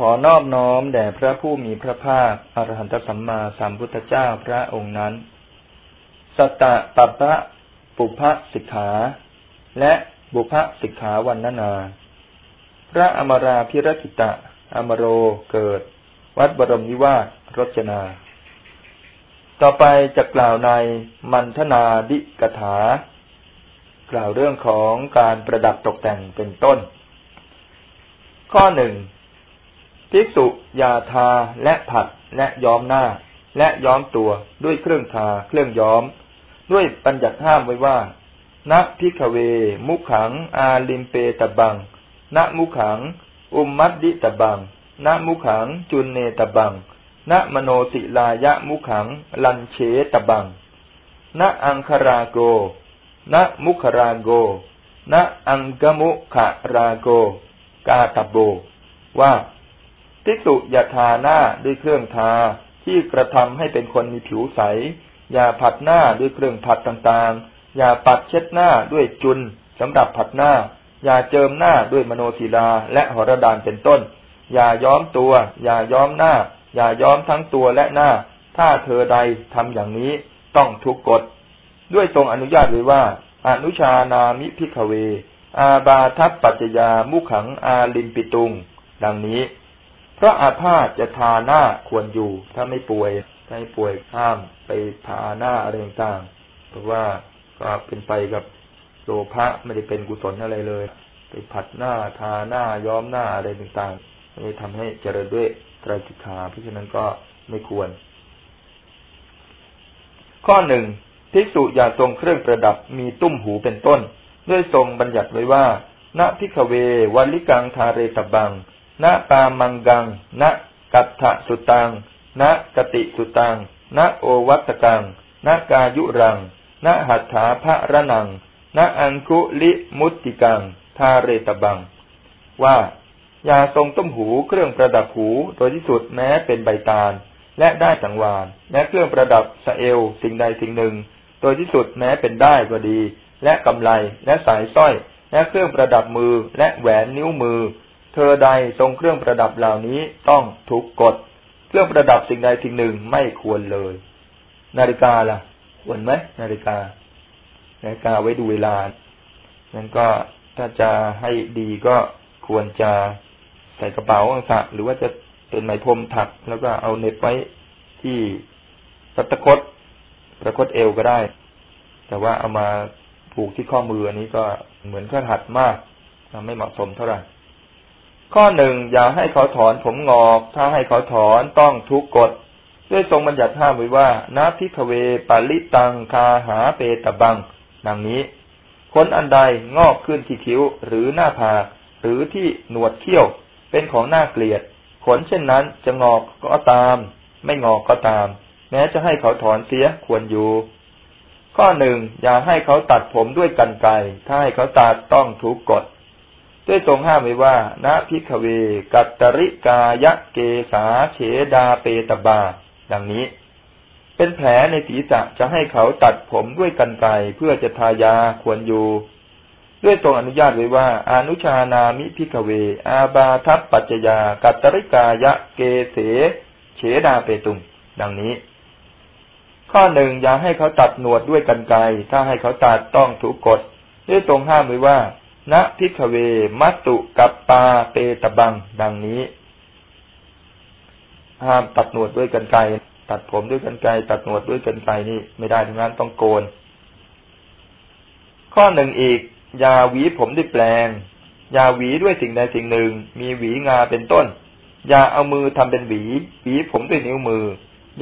ขอนอบน้อมแด่พระผู้มีพระภาคอรหันตสัมมาสัมพุทธเจ้าพระองค์นั้น สตะปัปพะปุพะสิกขา และบุพะสิกขาวันนานา พระอมราพิรกิตะ อมโรเกิด วัดบรมนิวาสรจนา ต่อไปจะกล่าวในมันทนาดิกถา กล่าวเรื่องของการประดับตกแต่งเป็นต้น ข้อหนึ่ง ภิกษุยาทาและผัดและย้อมหน้า และย้อมตัวด้วยเครื่องทาเครื่องย้อม ด้วยปัญญัติห้ามไว้ว่าน ภิกฺขเว มุขํ อาลิมฺเปตพฺพํ น มุขํ อุมฺมทฺทิตพฺพํ น มุขํ จุณฺเณตพฺพํ น มโนสิลาย มุขํ ลญฺเฉตพฺพํณอังคาราโกณมุขราโกณอังกมุขราโก กาตบโบ ว่า ภิกษุอย่าทาหน้าด้วยเครื่องทาที่กระทำให้เป็นคนมีผิวใส อย่าผัดหน้าด้วยเครื่องผัดต่างๆ อย่าปัดเช็ดหน้าด้วยจุนสำหรับผัดหน้า อย่าเจิมหน้าด้วยมโนศิลาและหรดานเป็นต้น อย่าย้อมตัว อย่าย้อมหน้า อย่าย้อมทั้งตัวและหน้า ถ้าเธอใดทำอย่างนี้ต้องทุกกฎ ด้วยทรงอนุญาตไว้ว่า อนุชานามิพิกเว อาบาทัพปัจจยามุขังอาลิมปิตุง ดังนี้ พระอาพาธจะทาหน้าควรอยู่ ถ้าไม่ป่วยถ้าไม่ป่วยห้ามไปทาหน้าอะไรต่างๆเพราะว่าก็เป็นไปกับโลภะไม่ได้เป็นกุศลอะไรเลย ไปผัดหน้าทาหน้าย้อมหน้าอะไรต่างๆไม่ทำให้เจริญด้วยไตรสิกขาเพราะฉะนั้นก็ไม่ควร ข้อหนึ่งทิสุอย่าทรงเครื่องประดับมีตุ้มหูเป็นต้น ด้วยทรงบัญญัติไว้ว่าณพิกเววัลิกังทาเรตบัง ณปามังกัง ณกัตถสุตัง ณกติสุตัง ณโอวัตกัง ณกายุรัง ณหัตถาภะระนัง ณอังคุลิมุตติกัง ทาเรตบัง ว่ายาทรงต้มหูเครื่องประดับหูโดยที่สุดแม้เป็นใบตาล และได้สังวานและเครื่องประดับสเอลสิ่งใดสิ่งหนึ่ง โดยที่สุดแม้เป็นได้ก็ดี และกำไลและสายสร้อย และเครื่องประดับมือและแหวนนิ้วมือ เธอใดทรงเครื่องประดับเหล่านี้ต้องถูกกฎ เครื่องประดับสิ่งใดสิ่งหนึ่งไม่ควรเลย นาฬิกาล่ะ ควรไหมนาฬิกา นาฬิกาไว้ดูเวลา นั้นก็ถ้าจะให้ดีก็ควรจะใส่กระเป๋าสักหรือว่าจะเป็นไหมพรมถัก แล้วก็เอาเน็บไว้ที่ตะตคดประคดเอวก็ได้ แต่ว่าเอามาผูกที่ข้อมืออันนี้ก็เหมือนข้าหัดมากไม่เหมาะสมเท่าไหร่ ข้อหนึ่งอย่าให้เขาถอนผมงอก ถ้าให้เขาถอนต้องทุกกฎด้วยทรงบัญญัติห้ามไว้ว่านาพิกเวปาลิตังคาหาเปตบัง ดังนี้ขนอันใดงอกขึ้นที่คิ้วหรือหน้าผากหรือที่หนวดเขี้ยว เป็นของน่าเกลียด ขนเช่นนั้นจะงอกก็ตาม ไม่งอกก็ตาม แม้จะให้เขาถอนเสียควรอยู่ ข้อหนึ่งอย่าให้เขาตัดผมด้วยกันไกถ้าให้เขาตัดต้องทุกกฎ ด้วยทรงห้ามไว้ว่าณพิกเว กัตตริกายะเกสาเฉดาเปตบา ดังนี้ เป็นแผลในศีรษะจะให้เขาตัดผมด้วยกันไกเพื่อจะทายาควรอยู่ ด้วยทรงอนุญาตไว้ว่า อนุชานามิพิกเว อาบาทัพปัจจยา กัตตริกายะเกเส เฉดาเปตุงดังนี้ ข้อหนึ่งอย่าให้เขาตัดหนวดด้วยกันไกถ้าให้เขาตัดต้องถูกกฎด้วยทรงห้ามไว้ว่า ณพิกเว มัตุกับปาเปตบัง ดังนี้ ห้ามตัดหนวดด้วยกันไกตัดผมด้วยกันไกตัดหนวดด้วยกันไกนี่ไม่ได้ทั้งนั้นต้องโกน ข้อหนึ่งอีก ยาหวีผมด้วยแปลง ยาหวีด้วยสิ่งใดสิ่งหนึ่ง มีหวีงาเป็นต้น ยาเอามือทำเป็นหวี หวีผมด้วยนิ้วมือ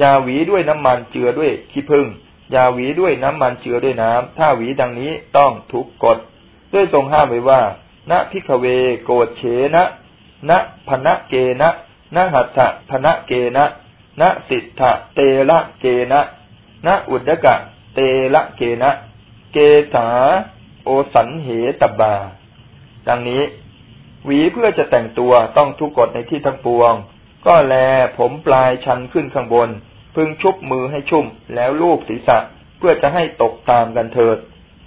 ยาหวีด้วยน้ำมันเจือด้วยขี้ผึ้งยาหวีด้วยน้ำมันเจือด้วยน้ำถ้าหวีดังนี้ต้องทุกกฎ ด้วยทรงห้ามไว้ว่า ณพิกเวโกเฉนะ ณพนะเกนะณหัตถะพนะเกนะณสิทธะเตละเกนะณอุดกะ เตละเกนะ เกสาโอสันเหตบา ดังนี้ หวีเพื่อจะแต่งตัวต้องทุกกฎในที่ทั้งปวง ก็แลผมปลายชันขึ้นข้างบน พึงชุบมือให้ชุ่มแล้วลูบศีรษะเพื่อจะให้ตกตามกันเถิด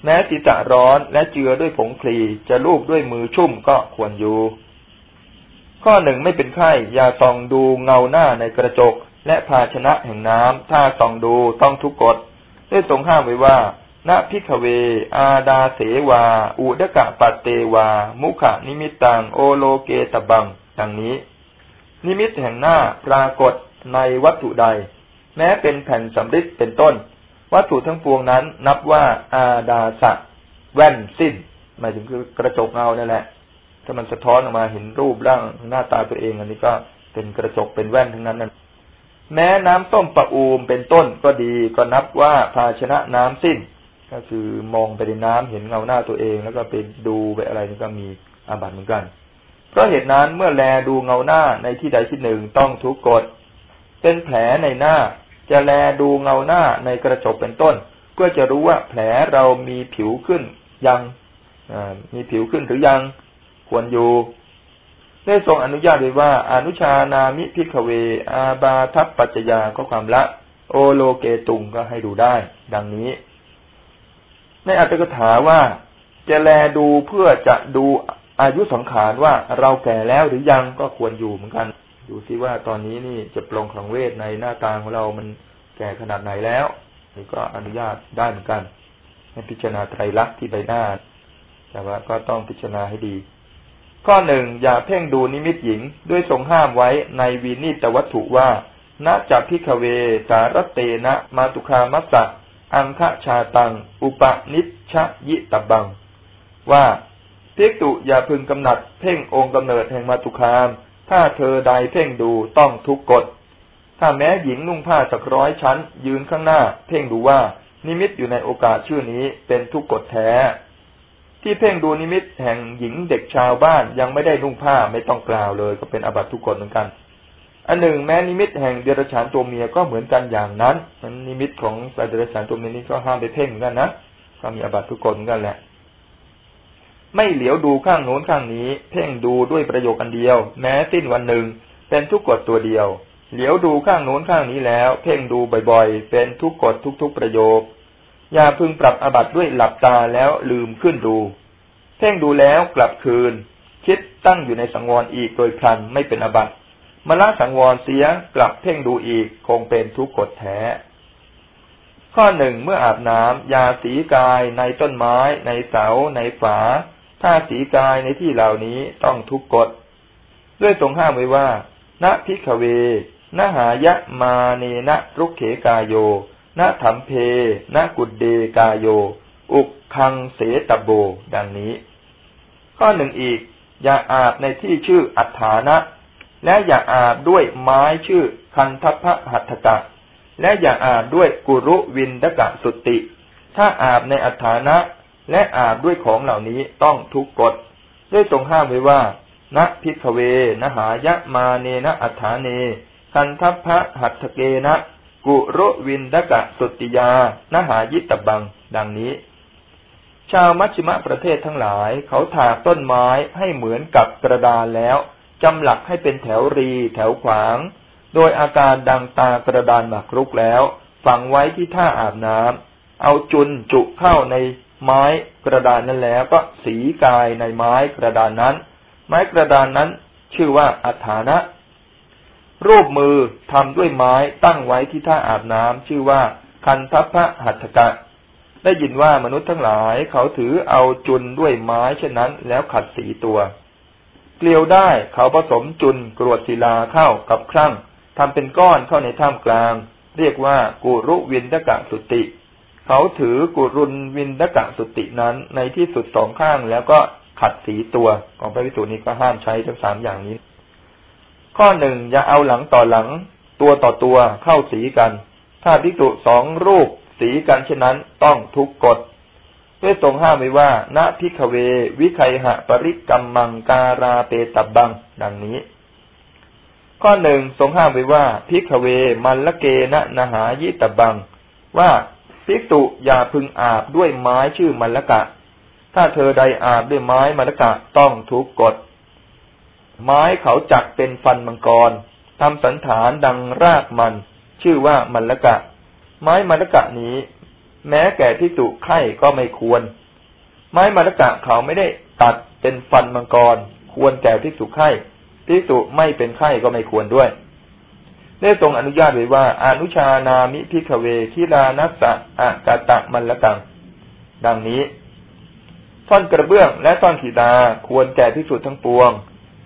แม้ศีรษะร้อนและเจือด้วยผงคลีจะลูบด้วยมือชุ่มก็ควรอยู่ ข้อหนึ่งไม่เป็นไข้อย่าส่องดูเงาหน้าในกระจก และภาชนะแห่งน้ำถ้าส่องดูต้องทุกกฎได้ทรงห้ามไว้ว่าณพิขเว อาดาเสวา อุดกะปัตเตวา มุขนิมิตตัง โอโลเกตบัง ดังนี้ นิมิตแห่งหน้าปรากฏในวัตถุใด แม้เป็นแผ่นสำริดเป็นต้น วัตถุทั้งปวงนั้น นับว่าอาดาสะแว่นสิ้น หมายถึงคือกระจกเงานั่นแหละ ถ้ามันสะท้อนออกมาเห็นรูปร่างหน้าตาตัวเอง อันนี้ก็เป็นกระจกเป็นแว่นทั้งนั้นนั่นแม้น้ำต้มประอูมเป็นต้นก็ดีก็นับว่าภาชนะน้ำสิ้น ก็คือมองไปในน้ำเห็นเงาหน้าตัวเอง แล้วก็ไปดูไปอะไรนี่ก็มีอาบัติเหมือนกัน เพราะเหตุนั้นเมื่อแลดูเงาหน้าในที่ใดที่หนึ่งต้องทุกกฎเป็นแผลในหน้า จะแลดูเงาหน้าในกระจกเป็นต้น เพื่อจะรู้ว่าแผลเรามีผิวขึ้นยังมีผิวขึ้นหรือยังควรอยู่ได้ทรงอนุญาตไว้ว่า อนุชานามิพิกเว อาบาทัพปัจจยาก็ความละ โอโลเกตุงก็ให้ดูได้ ดังนี้ ในอัตถกถาว่า จะแลดูเพื่อจะดูอายุสังขารว่าเราแก่แล้วหรือยังก็ควรอยู่เหมือนกัน ดูซิว่าตอนนี้นี่จะปลงของเวทในหน้าตาของเรามันแก่ขนาดไหนแล้วนี่ก็อนุญาตได้เหมือนกัน ให้พิจารณาไตรลักษณ์ที่ใบหน้า แต่ว่าก็ต้องพิจารณาให้ดี ข้อหนึ่งอย่าเพ่งดูนิมิตหญิงด้วยทรงห้ามไว้ในวีนิตวัตถุว่าณจักพิกเว สารเตนะ มาตุคามัสสะอังคะชาตัง อุปนิชยิตบัง ว่าภิกตุอย่าพึงกำหนัดเพ่งองค์กำเนิดแห่งมาตุคาม ถ้าเธอใดเพ่งดูต้องทุกกฎ ถ้าแม้หญิงนุ่งผ้าสักร้อยชั้น ยืนข้างหน้า เพ่งดูว่านิมิตอยู่ในโอกาสชื่อนี้เป็นทุกกฎแท้ ที่เพ่งดูนิมิตแห่งหญิงเด็กชาวบ้านยังไม่ได้นุ่งผ้าไม่ต้องกล่าวเลย ก็เป็นอบัตทุกกฎเหมือนกัน อันหนึ่งแม้นิมิตแห่งเดรัจฉานตัวเมียก็เหมือนกันอย่างนั้นมันนิมิตของสายเดรัจฉานตัวเมียนี้ก็ห้ามไปเพ่งเหมือนกันนะก็มีอบัตทุกคนเหมือนกันแหละ ไม่เหลียวดูข้างโน้นข้างนี้ เพ่งดูด้วยประโยคอันเดียว แม้สิ้นวันหนึ่ง เป็นทุกกฎตัวเดียว เหลียวดูข้างโน้นข้างนี้แล้ว เพ่งดูบ่อยๆ เป็นทุกกฎทุกๆประโยค อย่าพึงปรับอบัตด้วยหลับตาแล้วลืมขึ้นดู เพ่งดูแล้วกลับคืน คิดตั้งอยู่ในสังวรอีกโดยพลันไม่เป็นอบัตมาละสังวรเสียกลับเพ่งดูอีกคงเป็นทุกกฎแท้ข้อหนึ่งเมื่ออาบน้ำยาสีกาย ในต้นไม้ ในเสา ในฝา ถ้าสีกายในที่เหล่านี้ต้องทุกกฎ ด้วยทรงห้ามไว้ว่า ณพิขเวนหายะมาเนนะรุกเขกายโยณถัมเพ ณกุดเดกายโย อุกคังเสตโบ ดังนี้ ข้อหนึ่งอีก อย่าอาบในที่ชื่ออัฏฐานะ และอย่าอาบด้วยไม้ชื่อคันทัพะหัตถกะ และอย่าอาบด้วยกุรุวินดกะสุติ ถ้าอาบในอัฐานะ และอาบด้วยของเหล่านี้ต้องทุกกฎด้วยทรงห้ามไว้ว่าณพิกเวนหายะมาเนนะอัฏฐาเน คันทัพพระหัตถเกนะ กุโรวินดกะสุติยานหายิตบัง ดังนี้ ชาวมัชชิมะประเทศทั้งหลาย เขาถากต้นไม้ให้เหมือนกับกระดานแล้วจำหลักให้เป็นแถวรีแถวขวาง โดยอาการดังตากระดานหมักรุกแล้ว ฝังไว้ที่ท่าอาบน้ำเอาจุนจุเข้าใน ไม้กระดานนั้นแล้วก็สีกายในไม้กระดานนั้น ไม้กระดานนั้นชื่อว่าอัฐานะ รูปมือทำด้วยไม้ตั้งไว้ที่ท่าอาบน้ำชื่อว่าคันทัพพะหัตถกะ ได้ยินว่ามนุษย์ทั้งหลายเขาถือเอาจุนด้วยไม้เช่นนั้น แล้วขัดสีตัว เกลียวได้เขาผสมจุนกรวดศิลาเข้ากับครั่งทำเป็นก้อนเข้าในถ้ำกลาง เรียกว่ากุรุวินดกะสุติ เขาถือกุรุนวินดกะสุตินั้น ในที่สุดสองข้างแล้วก็ขัดสีตัวของพระวิสุนี้ก็ห้ามใช้ทั้งสามอย่างนี้ ข้อหนึ่งอย่าเอาหลังต่อหลัง ตัวต่อตัวเข้าสีกัน ถ้าพิจุสองรูปสีกันเช่นนั้นต้องทุกกฎด้วยทรงห้ามไว้ว่า ณพิกเว วิไคหะปริกรรมมังการาเปตับบัง ดังนี้ ข้อหนึ่งทรงห้ามไว้ว่าพิกเว มันละเกนะนหายิตบัง ว่า ภิกตุอย่าพึงอาบด้วยไม้ชื่อมันละกะ ถ้าเธอใดอาบด้วยไม้มันละกะต้องทุกกฎ ไม้เขาจักเป็นฟันมังกรทำสันฐานดังรากมัน ชื่อว่ามันละกะ ไม้มันละกะนี้ แม้แก่ที่ตุไข่ก็ไม่ควร ไม้มรกะเขาไม่ได้ตัดเป็นฟันมังกร ควรแก่ที่ตุไข่ภิกษุไม่เป็นไข้ก็ไม่ควรด้วย ได้ทรงอนุญาตไว้ว่า อนุชานามิพิกเวคิลานัสสะอากาตะมันละกัง ดังนี้ท่อนกระเบื้องและท่อนขีดาควรแก่ที่สุดทั้งปวง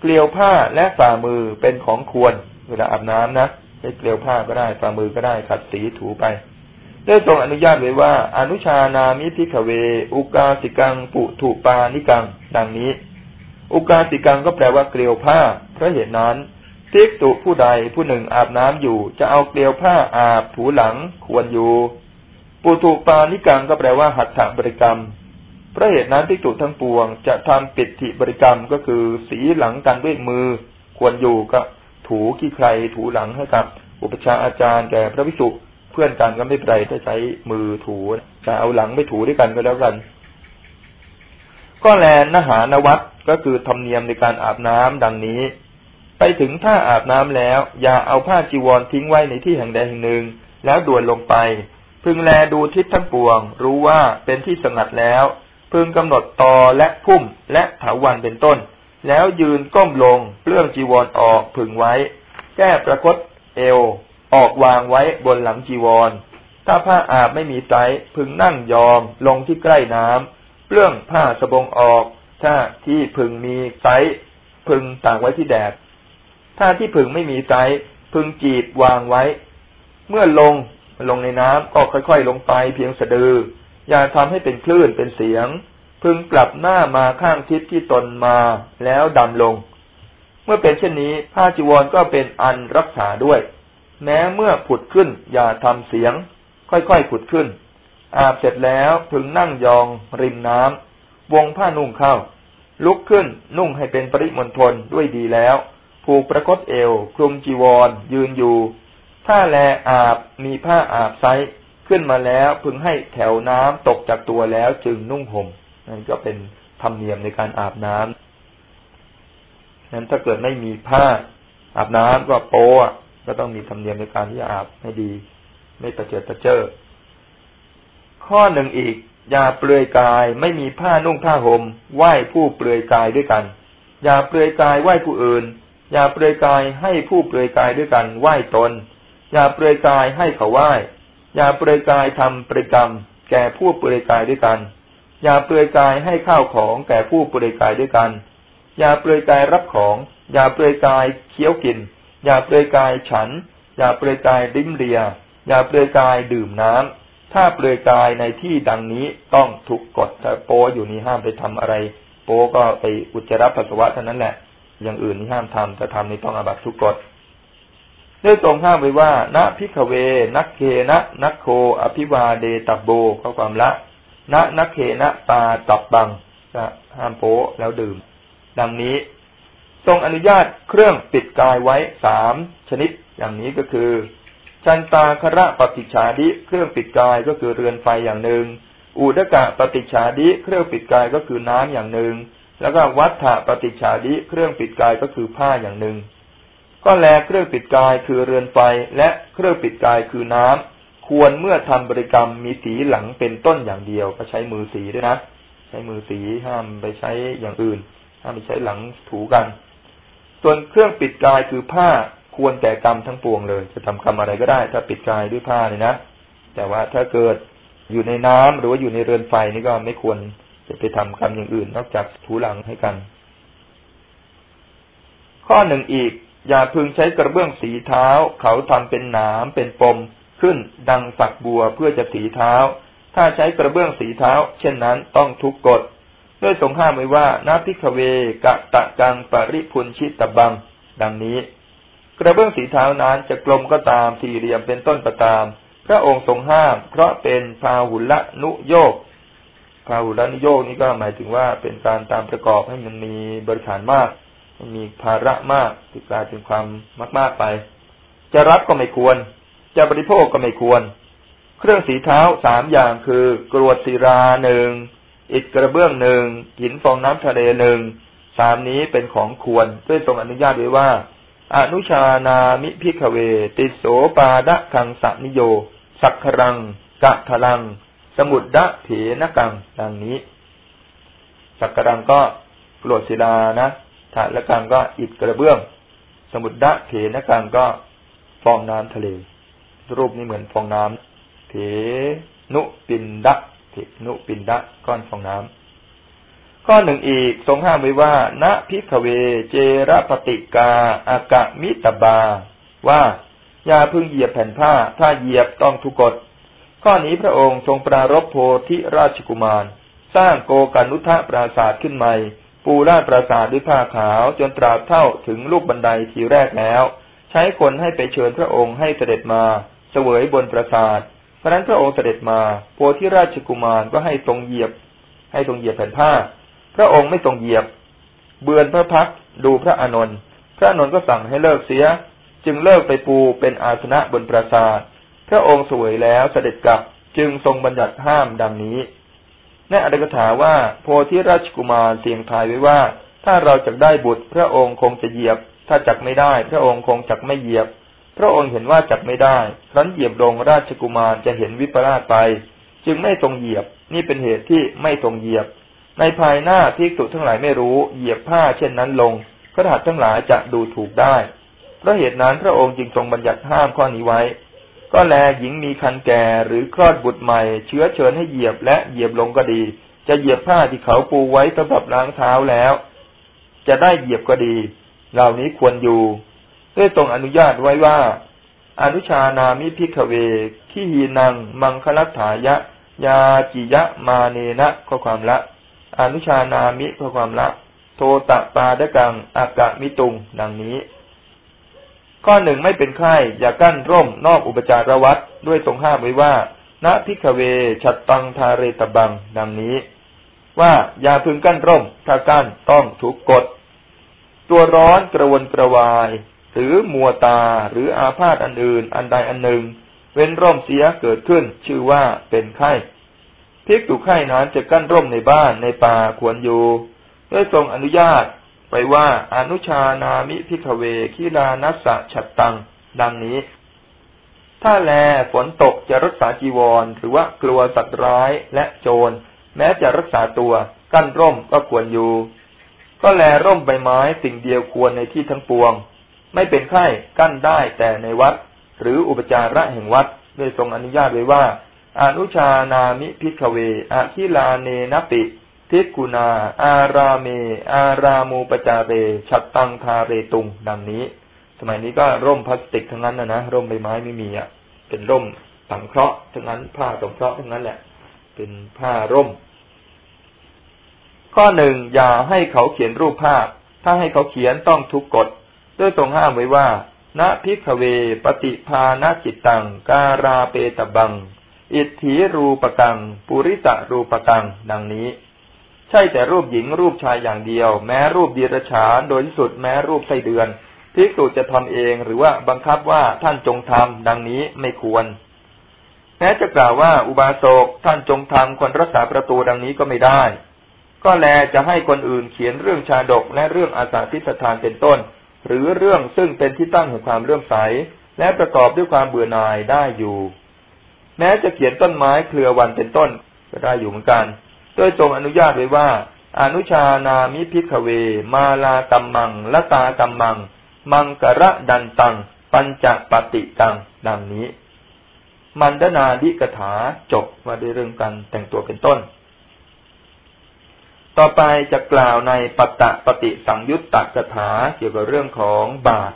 เกลียวผ้าและฝ่ามือเป็นของควร เวลาอาบน้ำนะใช้เกลียวผ้าก็ได้ฝ่ามือก็ได้ขัดสีถูไป ได้ทรงอนุญาตไว้ว่า อนุชานามิ ภิกฺขเว อุกฺกาสิกํ ปุถุปาณิกํ ดังนี้ อุกฺกาสิกํ ก็แปลว่าเกลียวผ้าเพราะเหตุนั้น ทิกตุผู้ใดผู้หนึ่งอาบน้ำอยู่ จะเอาเกลียวผ้าอาบถูหลังควรอยู่ ปุถุปานิกังก็แปลว่าหัตถบริกรรมพระเหตุนั้นที่ตุทั้งปวง จะทำปิดถิบริกรรมก็คือ สีหลังกันด้วยมือ ควรอยู่ก็ถูขี้ใครถูหลังให้กับ อุปชาอาจารย์แก่พระภิกษุเพื่อนกันก็ไม่เป็นไรถ้าใช้มือถูแต่เอาหลังไปถูด้วยกันก็แล้วกัน ก็แลนหานวัตก็คือธรรมเนียมในการอาบน้ำดังนี้ ไปถึงท่าอาบน้ำแล้ว อย่าเอาผ้าจีวรทิ้งไว้ในที่แห่งใดแห่งหนึ่ง แล้วด่วนลงไป พึงแลดูทิศทั้งปวง รู้ว่าเป็นที่สงัดแล้ว พึงกำหนดตอและพุ่มและถาวันเป็นต้น แล้วยืนก้มลงเปลื้องจีวรออกพึงไว้ แก้ประคตเอว ออกวางไว้บนหลังจีวร ถ้าผ้าอาบไม่มีไซพึงนั่งยอมลงที่ใกล้น้ำเปลื้องผ้าสบงออก ถ้าที่พึงมีไซพึงตากไว้ที่แดด ถ้าที่พึงไม่มีไซพึงจีบวางไว้ เมื่อลงลงในน้ำก็ค่อยๆ ลงไปเพียงสะดือ อย่าทำให้เป็นคลื่นเป็นเสียง พึงกลับหน้ามาข้างทิศที่ตนมาแล้วดำลง เมื่อเป็นเช่นนี้ผ้าจีวรก็เป็นอันรักษาด้วย แม้เมื่อผุดขึ้น อย่าทำเสียง ค่อยๆผุดขึ้น อาบเสร็จแล้วพึงนั่งยองริมน้ำวงผ้านุ่งเข้า ลุกขึ้นนุ่งให้เป็นปริมณฑลด้วยดีแล้ว ผูกประคตเอวคลุมจีวร ยืนอยู่ ถ้าแลอาบมีผ้าอาบไซขึ้นมาแล้วพึงให้แถวน้ำตกจากตัวแล้วจึงนุ่งห่มนั่นก็เป็นธรรมเนียมในการอาบน้ำนั้นถ้าเกิดไม่มีผ้าอาบน้ำก็โปะก็ต้องมีธรรมเนียมในการที่จะอาบให้ดี ไม่ตะเจิดตะเจ้อข้อหนึ่งอีกอย่าเปลือยกายไม่มีผ้านุ่งผ้าหม่มไหว้ผู้เปลือยกายด้วยกัน อย่าเปลือยกายไหว้ผู้อื่น อย่าเปลือยกายให้ผู้เปลือยกายด้วยกันไหว้ตน อย่าเปลือยกายให้เขาไหว้ อย่าเปลือยกายทำปริกรรม แก่ผู้เปลือยกายด้วยกัน อย่าเปลือยกายให้ข้าวของแก่ผู้เปลือยกายด้วยกัน อย่าเปลือยกายรับของ อย่าเปลือยกายเคี้ยวกิน อย่าเปลือยกายฉัน อย่าเปลือยกายดิ้มเรีย อย่าเปลือยกายดื่มน้ำถ้าเปลือยกายในที่ดังนี้ต้องถูกกฎถ้าโปอยู่นี้ห้ามไปทำอะไร โปก็ไปอุจจาระปัสสาวะเท่านั้นแหละ อย่างอื่นนี่ห้ามทำถ้าทำนี่ต้องอาบัตทุกกฎได้ทรงห้ามไว้ว่าณพิกเว นักเคนะนักโค อภิวาเดตับโบข้อความละณนักเคนะตาตับบังจะห้ามโปแล้วดื่ม ดังนี้ ทรงอนุญาตเครื่องปิดกายไว้สามชนิด อย่างนี้ก็คือ ชันตาคระปฏิชาดิเครื่องปิดกายก็คือเรือนไฟอย่างหนึ่งอุดกะปฏิชาดิเครื่องปิดกายก็คือน้ำอย่างหนึ่ง แล้วก็วัฏฐปฏิชาดิเครื่องปิดกายก็คือผ้าอย่างหนึ่ง ก็แลเครื่องปิดกายคือเรือนไฟและเครื่องปิดกายคือน้ำควรเมื่อทำบริกรรมมีสีหลังเป็นต้นอย่างเดียว ก็ใช้มือสีด้วยนะใช้มือสีห้ามไปใช้อย่างอื่น ห้ามไปใช้หลังถูกัน ส่วนเครื่องปิดกายคือผ้าควรแก่กรรมทั้งปวงเลย จะทำกรรมอะไรก็ได้ ถ้าปิดกายด้วยผ้าเนี่ยนะแต่ว่าถ้าเกิดอยู่ในน้ำหรือว่าอยู่ในเรือนไฟนี่ก็ไม่ควร จะไปทำกรรมอย่างอื่น นอกจากถูหลังให้กัน ข้อหนึ่งอีก อย่าพึงใช้กระเบื้องสีเท้า เขาทำเป็นหนามเป็นปม ขึ้นดังฝักบัวเพื่อจะสีเท้า ถ้าใช้กระเบื้องสีเท้า เช่นนั้นต้องทุกกฎด้วยทรงห้ามไว้ว่านาพิกเวกะตะกังปริพุนชิตบัง ดังนี้ กระเบื้องสีเท้านั้นจะกลมก็ตามสี่เหลี่ยมเป็นต้นประตาม พระองค์ทรงห้าม เพราะเป็นพาหุละนุโยก พาหุลนุโยกนี้ก็หมายถึงว่าเป็นการตามประกอบให้มันมีบริขารมากมีภาระมากที่กลายเป็นความมาก ๆไป จะรับก็ไม่ควร จะบริโภคก็ไม่ควร เครื่องสีเท้าสามอย่างคือกรวดศิลาหนึ่งอิฐกระเบื้องหนึ่งหินฟองน้ำทะเลหนึ่งสามนี้เป็นของควรด้วยทรงอนุญาตไว้ว่า อนุชานามิ ภิกฺขเว ติสฺโสปาทฆํสนิโย สกฺขรํ กถลํ สมุทฺทเผนกังดังนี้ สักครังก็กรวดศิลานะถาละกังก็อิดกระเบื้อง สมุดดะเถนกังก็ฟองน้ำทะเล รูปนี้เหมือนฟองน้ำเถนุปินดะเถนุปินดะก้อนฟองน้ำข้อหนึ่งอีกทรงห้ามไว้ว่าณพิกเว เจระปฏิกาอากะมิตบา ว่าอย่าพึ่งเหยียบแผ่นผ้า ถ้าเหยียบต้องทุกกฎ ข้อนี้พระองค์ทรงปรารบโพธิราชกุมาร สร้างโกกานุทะปราศาสตร์ขึ้นใหม่ ปูราดปราศาสตร์ด้วยผ้าขาวจนตราบเท่าถึงลูกบันไดทีแรกแล้ว ใช้คนให้ไปเชิญพระองค์ให้เสด็จมาเสวยบนปราสาทเพราะนั้นพระองค์เสด็จมา โพธิราชกุมารก็ให้ทรงเหยียบ ให้ทรงเหยียบแผ่นผ้า พระองค์ไม่ทรงเหยียบ เบือนพระพักดูพระอานนท์พระอานนท์ก็สั่งให้เลิกเสีย จึงเลิกไปปูเป็นอาสนะบนปราสาท ระองค์สวยแล้วเสด็จกลับจึงทรงบัญญัติห้ามดังนี้ในอัตถกถาว่าโพธิราชกุมารเสียงทายไว้ว่า ถ้าเราจักได้บุตร พระองค์คงจะเหยียบ ถ้าจักไม่ได้ พระองค์คงจักไม่เหยียบ พระองค์เห็นว่าจักไม่ได้ ครั้นเหยียบลงราชกุมารจะเห็นวิปลาสไป จึงไม่ทรงเหยียบ นี่เป็นเหตุที่ไม่ทรงเหยียบ ในภายหน้าที่สุทั้งหลายไม่รู้เหยียบผ้าเช่นนั้นลงพระหัตถ์ทั้งหลายจะดูถูกได้เพราะเหตุนั้นพระองค์จึงทรงบัญญัติห้ามข้อนี้ไว้ ก็แลหญิงมีคันแก่หรือคลอดบุตรใหม่ เชื้อเชิญให้เหยียบและเหยียบลงก็ดี จะเหยียบผ้าที่เขาปูไว้สำหรับล้างเท้าแล้ว จะได้เหยียบก็ดี เหล่านี้ควรอยู่ ด้วยทรงอนุญาตไว้ว่า อนุชานามิพิกเวขีหีนัง มังคลัตถายะ ยาจิยะมาเนนะข้อความละ อนุชานามิข้อความละ โทตะปาดกังอากะมิตุง ดังนี้ ข้อหนึ่งไม่เป็นไข้อย่ากั้นร่มนอกอุปจารวัตด้วยทรงห้ามไว้ว่าณพิกเวฉัตตังทาเรตบังดังนี้ ว่าอย่าพึงกั้นร่ม ถ้ากั้นต้องถูกกดตัวร้อนกระวนกระวาย หรือมัวตาหรืออาพาธอันอื่น อันใดอันหนึ่ง เว้นร่มเสียเกิดขึ้น ชื่อว่าเป็นไข้พิกตุไข้นั้นจะกั้นร่มในบ้านในป่าควรอยู่ด้วยทรงอนุญาต ไปว่าอนุชานามิพิกเวคิลานัสสะฉัตตัง ดังนี้ ถ้าแลฝนตกจะรักษาจีวร หรือว่ากลัวสัตว์ร้ายและโจร แม้จะรักษาตัว กั้นร่มก็ควรอยู่ ก็แลร่มใบไม้สิ่งเดียวควรในที่ทั้งปวง ไม่เป็นไข้กั้นได้แต่ในวัด หรืออุปจาระแห่งวัดด้วยทรงอนุญาตไว้ว่าอนุชานามิพิกเวอะคิลาเนนปิ ทิกุณาอาราเม อารามูปจาเร ชัดตังทาเรตุง ดังนี้ สมัยนี้ก็ร่มพลาสติกทั้งนั้นนะนะร่มใบไม้ไม่มีอะ เป็นร่มสังเคราะห์ทั้งนั้น ผ้าสังเคราะห์ทั้งนั้นแหละ เป็นผ้าร่ม ข้อหนึ่งอย่าให้เขาเขียนรูปภาพ ถ้าให้เขาเขียนต้องทุกกฎด้วยทรงห้ามไว้ว่าณพิกเว ปฏิภาณจิตตัง การาเปตบัง อิทธิรูปกัง ปุริสรูปกัง ดังนี้ ใช่แต่รูปหญิงรูปชายอย่างเดียว แม้รูปเดียรฉานโดยที่สุดแม้รูปไส้เดือนพิสูจจะทำเองหรือว่าบังคับว่าท่านจงทำดังนี้ไม่ควรแม้จะกล่าวว่าอุบาสกท่านจงทำคนรักษาประตูดังนี้ก็ไม่ได้ ก็แลจะให้คนอื่นเขียนเรื่องชาดกและเรื่องอาสาทิสถานเป็นต้น หรือเรื่องซึ่งเป็นที่ตั้งแห่งความเลื่อมใส และประกอบด้วยความเบื่อหน่ายได้อยู่ แม้จะเขียนต้นไม้เครือวันเป็นต้นก็ได้อยู่เหมือนกัน โดยทรงอนุญาตไว้ว่า อนุชานามิพิกเว มาลาตัมมังละตาตัมมัง มังกระดันตัง ปัญจปฏิตัง ดังนี้ มันดนาดิกถาจบมาด้วยเรื่องการแต่งตัวเป็นต้น ต่อไปจะกล่าวในปตะปฏิสังยุตตกถาเกี่ยวกับเรื่องของบาท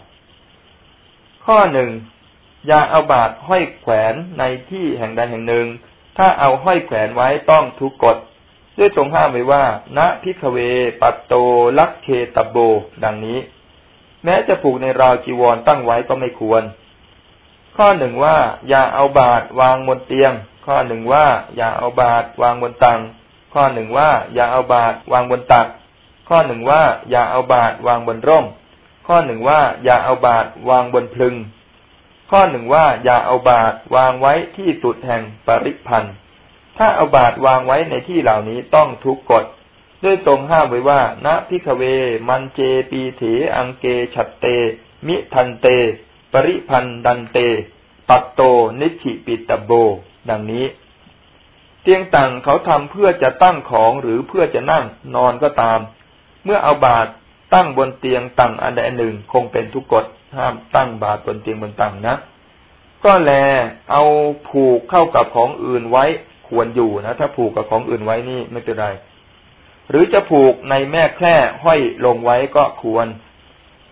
ข้อหนึ่งอย่าเอาบาทห้อยแขวนในที่แห่งใดแห่งหนึ่ง ถ้าเอาห้อยแขวนไว้ต้องทุกกฎ ด้วยทรงห้ามไว้ว่า ณพิกเว ปัตโต ลักเคตโบ ดังนี้ แม้จะผูกในราวจีวรตั้งไว้ก็ไม่ควร ข้อหนึ่งว่า อย่าเอาบาทวางบนเตียง ข้อหนึ่งว่า อย่าเอาบาทวางบนตัง ข้อหนึ่งว่า อย่าเอาบาทวางบนตัก ข้อหนึ่งว่า อย่าเอาบาทวางบนร่ม ข้อหนึ่งว่า อย่าเอาบาทวางบนพลึง ข้อหนึ่งว่า อย่าเอาบาทวางไว้ที่สุดแห่งปริพันธ์ ถ้าเอาบาตรวางไว้ในที่เหล่านี้ต้องทุกกฎด้วยทรงห้ามไว้ว่า ณพิกเว มันเจปีเถอังเกฉัตเต มิทันเต ปริพันดันเต ปัตโตนิชิปิตโบ ดังนี้ เตียงต่างเขาทำเพื่อจะตั้งของหรือเพื่อจะนั่งนอนก็ตาม เมื่อเอาบาตรตั้งบนเตียงตั้งอันใดอันหนึ่งคงเป็นทุกกฎห้ามตั้งบาตรบนเตียงบนตั้งนะ ก็แลเอาผูกเข้ากับของอื่นไว้ ควรอยู่นะ ถ้าผูกกับของอื่นไว้นี่ไม่เป็นไร หรือจะผูกในแม่แคร่ห้อยลงไว้ก็ควร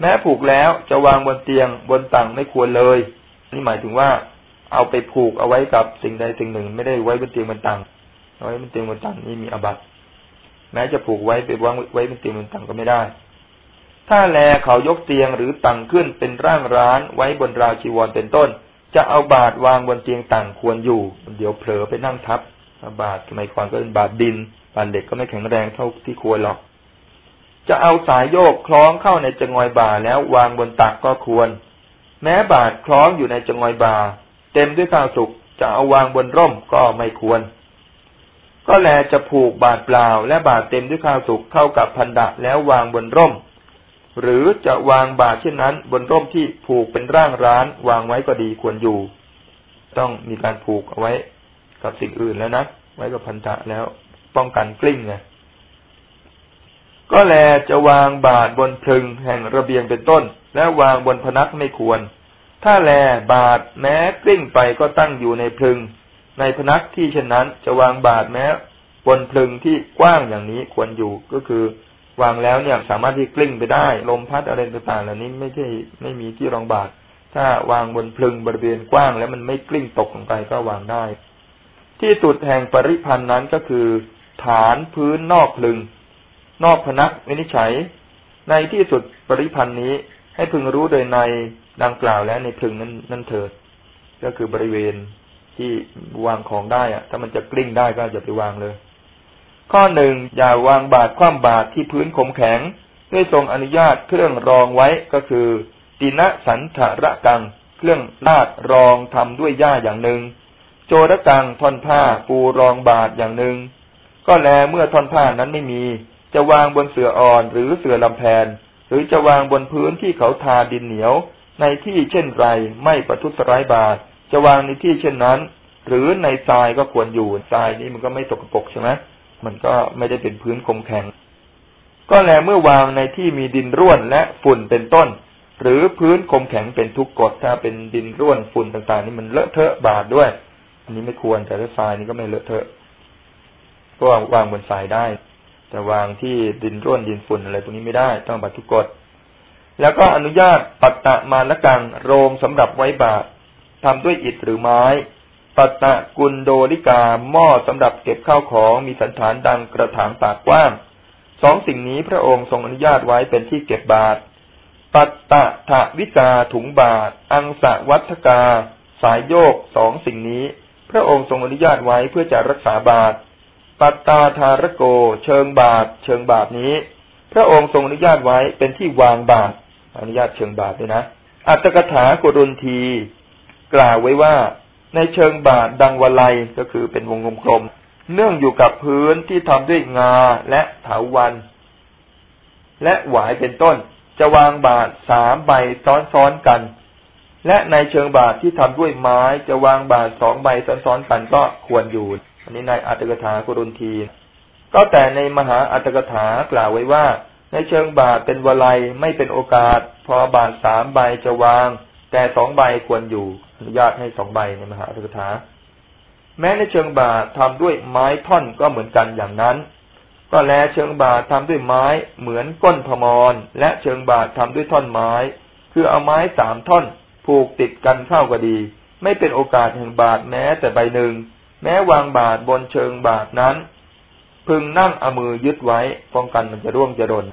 แม้ผูกแล้วจะวางบนเตียงบนตังไม่ควรเลย นี่หมายถึงว่า เอาไปผูกเอาไว้กับสิ่งใดสิ่งหนึ่ง ไม่ได้ไว้บนเตียงบนตังเอาไว้บนเตียงบนตังนี่มีอบัตแม้จะผูกไว้ไปวางไว้บนเตียงบนตังก็ไม่ได้ถ้าแลเขายกเตียงหรือตังขึ้นเป็นร่างร้านไว้บนราวจีวรเป็นต้น จะเอาบาดวางบนเตียงตังควรอยู่ เดี๋ยวเผลอไปนั่งทับบาดทำไมความก็เป็นบาดดินบาดเด็กก็ไม่แข็งแรงเท่าที่ควรหรอก จะเอาสายโยกคล้องเข้าในจงอยบาแล้ววางบนตักก็ควร แม้บาดคล้องอยู่ในจงอยบาเต็มด้วยข้าวสุกจะเอาวางบนร่มก็ไม่ควร ก็แลจะผูกบาดเปล่า และบาดเต็มด้วยข้าวสุกเข้ากับพันดะแล้ววางบนร่ม หรือจะวางบาดเช่นนั้น บนร่มที่ผูกเป็นร่างร้านวางไว้ก็ดีควรอยู่ ต้องมีการผูกเอาไว้กับสิ่งอื่นแล้วนะ ไว้กับพันธะแล้ว ป้องกันกลิ้งไงก็แลจะวางบาทบนพึงแห่งระเบียงเป็นต้น และวางบนพนักไม่ควร ถ้าแลบาทแม้กลิ้งไปก็ตั้งอยู่ในพึง ในพนักที่เช่นนั้น จะวางบาทแม้บนพึงที่กว้างอย่างนี้ควรอยู่ก็คือ วางแล้วเนี่ยสามารถที่กลิ้งไปได้ ลมพัดอะไรต่างๆเหล่านี้ไม่ใช่ไม่มีที่รองบาทถ้าวางบนพึงบริเวณกว้าง แล้วมันไม่กลิ้งตกลงไปก็วางได้ ที่สุดแห่งปริพันธ์นั้นก็คือ ฐานพื้นนอกพึง นอกพนักวินิจฉัย ในที่สุดปริพันธ์นี้ให้พึงรู้โดยในดังกล่าวแล้วในพึงนั้นนั่นเถิด ก็คือบริเวณที่วางของได้อะถ้ามันจะกลิ้งได้ก็จะไปวางเลย ข้อหนึ่งอย่าวางบาดคว่ำบาดที่พื้นคมแข็ง ด้วยทรงอนุญาตเครื่องรองไว้ก็คือตินะสันทระกัง เครื่องลาดรองทำด้วยหญ้าอย่างหนึ่ง โจรกังท่อนผ้าปูรองบาทอย่างหนึ่ง ก็แลเมื่อท่อนผ้านั้นไม่มี จะวางบนเสื่ออ่อนหรือเสื่อลำแพน หรือจะวางบนพื้นที่เขาทาดินเหนียว ในที่เช่นไรไม่ประทุษร้ายบาทจะวางในที่เช่นนั้น หรือในทรายก็ควรอยู่ทรายนี้มันก็ไม่ตกปรกใช่ไหม มันก็ไม่ได้เป็นพื้นคมแข็ง ก็แลเมื่อวางในที่มีดินร่วนและฝุ่นเป็นต้น หรือพื้นคมแข็งเป็นทุกกฎถ้าเป็นดินร่วนฝุ่นต่างๆ นี่มันเลอะเทอะบาดด้วย อันนี้ไม่ควรแต่ถ้าทรายนี่ก็ไม่เลอะเทอะ ก็วางวางบนทรายได้ แต่วางที่ดินร่วนดินฝุ่นอะไรพวกนี้ไม่ได้ ต้องบัตรทุกกฎแล้วก็อนุญาตปัตตะมาละกังโรงสำหรับไว้บาตรทำด้วยอิฐหรือไม้ ปัตตะกุลโดลิกาหม้อสำหรับเก็บข้าวของมีสันฐานดังกระถางปากกว้างสองสิ่งนี้พระองค์ทรงอนุญาตไว้เป็นที่เก็บบาตรปัตตะทะวิกาถุงบาตรอังสะวัฒกา สายโยกสองสิ่งนี้ พระองค์ทรงอนุญาตไว้เพื่อจะรักษาบาตรปัตตาธารโก เชิงบาตรเชิงบาตรนี้ พระองค์ทรงอนุญาตไว้เป็นที่วางบาตรอนุญาตเชิงบาตรด้วยนะ อัตถกถากรุนที กล่าวไว้ว่า ในเชิงบาตรดังวลัยก็คือเป็นวงกลมเนื่องอยู่กับพื้นที่ทำด้วยงาและเถาวัน และหวายเป็นต้น จะวางบาตรสามใบซ้อนๆกัน และในเชิงบาทที่ทำด้วยไม้จะวางบาทสองใบซ้อนๆกันก็ควรอยู่ อันนี้ในอัตถกถากรุณที ก็แต่ในมหาอัตถกถากล่าวไว้ว่า ในเชิงบาทเป็นวลัยไม่เป็นโอกาส พอบาทสามใบจะวาง แต่สองใบควรอยู่ นุญาตให้สองใบในมหาอัตถาแม้ในเชิงบาททำด้วยไม้ท่อนก็เหมือนกันอย่างนั้น ก็แลเชิงบาททำด้วยไม้เหมือนก้นพมรและเชิงบาททำด้วยท่อนไม้ คือเอาไม้สามท่อนผูกติดกันเข้าก็ดี ไม่เป็นโอกาสแห่งบาทแม้แต่ใบหนึ่ง แม้วางบาทบนเชิงบาทนั้น พึงนั่งเอามือยึดไว้ป้องกันมันจะร่วงจะโดน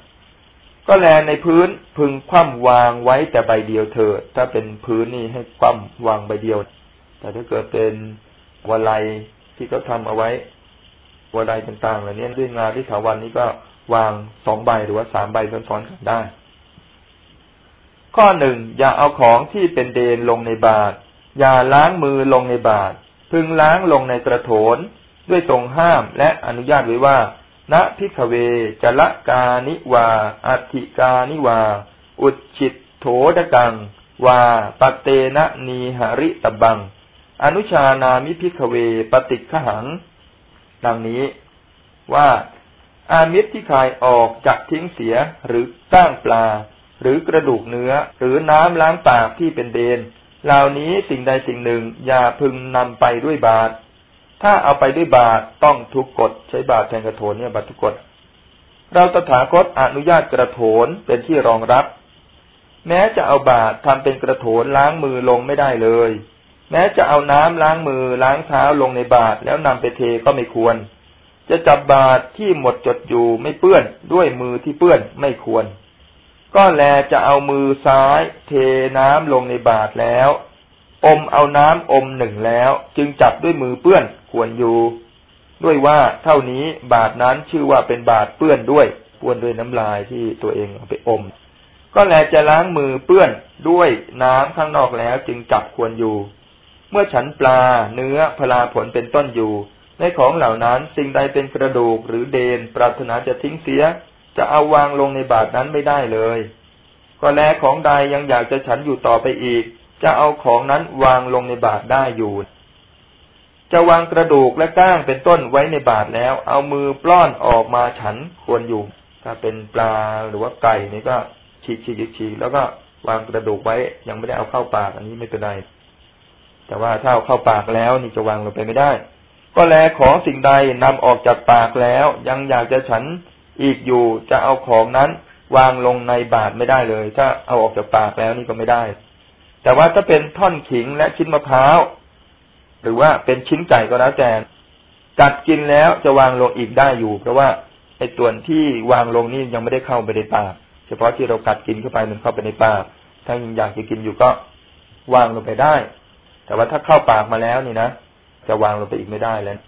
ก็แลในพื้นพึงคว่ำวางไว้แต่ใบเดียวเถิดถ้าเป็นพื้นนี่ให้คว่ำวางใบเดียว แต่ถ้าเกิดเป็นวลัยที่เขาทาเอาไว้วลัยต่างๆเหล่านี้ด้วยงานที่ถาวันนี้ก็วางสองใบหรือว่าสามใบซ้อนๆกันได้ ข้อหนึ่งอย่าเอาของที่เป็นเดนลงในบาตรอย่าล้างมือลงในบาตรพึงล้างลงในกระโถนด้วยทรงห้ามและอนุญาตไว้ว่า น ภิกฺขเวจลกานิวาอฏฺฐิกานิวา อุจฺฉิฏฺโฐทกํ วา ปตฺเตน นีหริตพฺพํ อนุชานามิ ภิกฺขเวปฏิคฺคหํ ดังนี้ว่าอามิสที่คายออกจะทิ้งเสียหรือก้างปลา หรือกระดูกเนื้อหรือน้ำล้างปากที่เป็นเดน เหล่านี้สิ่งใดสิ่งหนึ่งอย่าพึงนำไปด้วยบาตร ถ้าเอาไปด้วยบาตรต้องทุกกฎใช้บาตรแทนกระโถนเนี่ยบาตรทุกกฎเราตถาคตอนุญาตกระโถนเป็นที่รองรับ แม้จะเอาบาตรทำเป็นกระโถนล้างมือลงไม่ได้เลย แม้จะเอาน้ำล้างมือล้างเท้าลงในบาตรแล้วนำไปเทก็ไม่ควร จะจับบาตรที่หมดจดอยู่ไม่เปื้อนด้วยมือที่เปื้อนไม่ควร ก็แลจะเอามือซ้าย เทน้ำลงในบาตรแล้ว อมเอาน้ำอมหนึ่งแล้ว จึงจับด้วยมือเปื้อนควรอยู่ ด้วยว่าเท่านี้บาทนั้นชื่อว่าเป็นบาทเปื้อนด้วยเปื้อนด้วยน้ำลายที่ตัวเองเอาไปอม ก็แลจะล้างมือเปื้อนด้วยน้ำข้างนอกแล้วจึงจับควรอยู่ เมื่อฉันปลาเนื้อพลาผลเป็นต้นอยู่ ในของเหล่านั้นสิ่งใดเป็นกระดูกหรือเดน ปรารถนาจะทิ้งเสีย จะเอาวางลงในบาทนั้นไม่ได้เลย ก็แลของใดยังอยากจะฉันอยู่ต่อไปอีก จะเอาของนั้นวางลงในบาทได้อยู่ จะวางกระดูกและก้างเป็นต้นไว้ในบาตรแล้ว เอามือปล้อนออกมาฉันควรอยู่ถ้าเป็นปลาหรือว่าไก่นี่ก็ฉีกฉีกฉีกแล้วก็วางกระดูกไว้ยังไม่ได้เอาเข้าปาก อันนี้ไม่เป็นไร แต่ว่าถ้าเอาเข้าปากแล้วนี่จะวางลงไปไม่ได้ ก็แลของสิ่งใดนำออกจากปากแล้ว ยังอยากจะฉันอีกอยู่จะเอาของนั้น วางลงในบาตรไม่ได้เลย ถ้าเอาออกจากปากแล้วนี่ก็ไม่ได้ แต่ว่าถ้าเป็นท่อนขิงและชิ้นมะพร้าว หรือว่าเป็นชิ้นไก่ก็แล้วแต่กัดกินแล้วจะวางลงอีกได้อยู่ เพราะว่าไอ้ส่วนที่วางลงนี่ยังไม่ได้เข้าไปในปากเฉพาะที่เรากัดกินเข้าไปมันเข้าไปในปากถ้ายังอยากจะกินอยู่ก็วางลงไปได้ แต่ว่าถ้าเข้าปากมาแล้วนี่นะจะวางลงไปอีกไม่ได้แล้ว